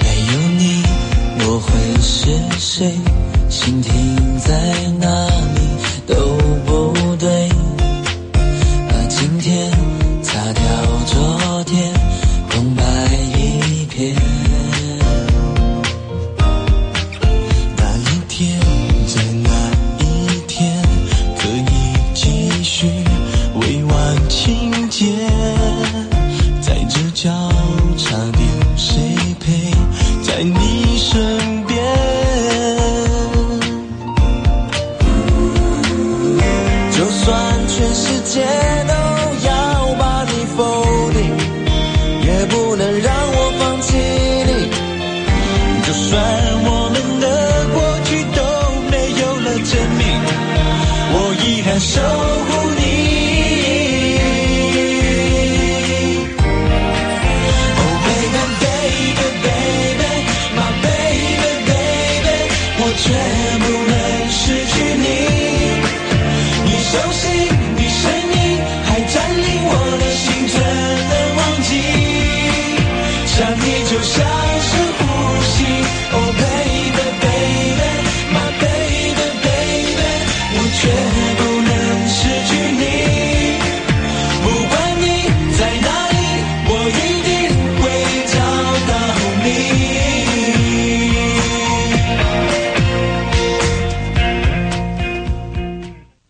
没有你，我会是谁？心停在哪一片。那一天，在那一天，可以继续未完情节，在这交叉点，谁陪在你身边？就算全世界守护你 oh baby baby baby my baby baby 我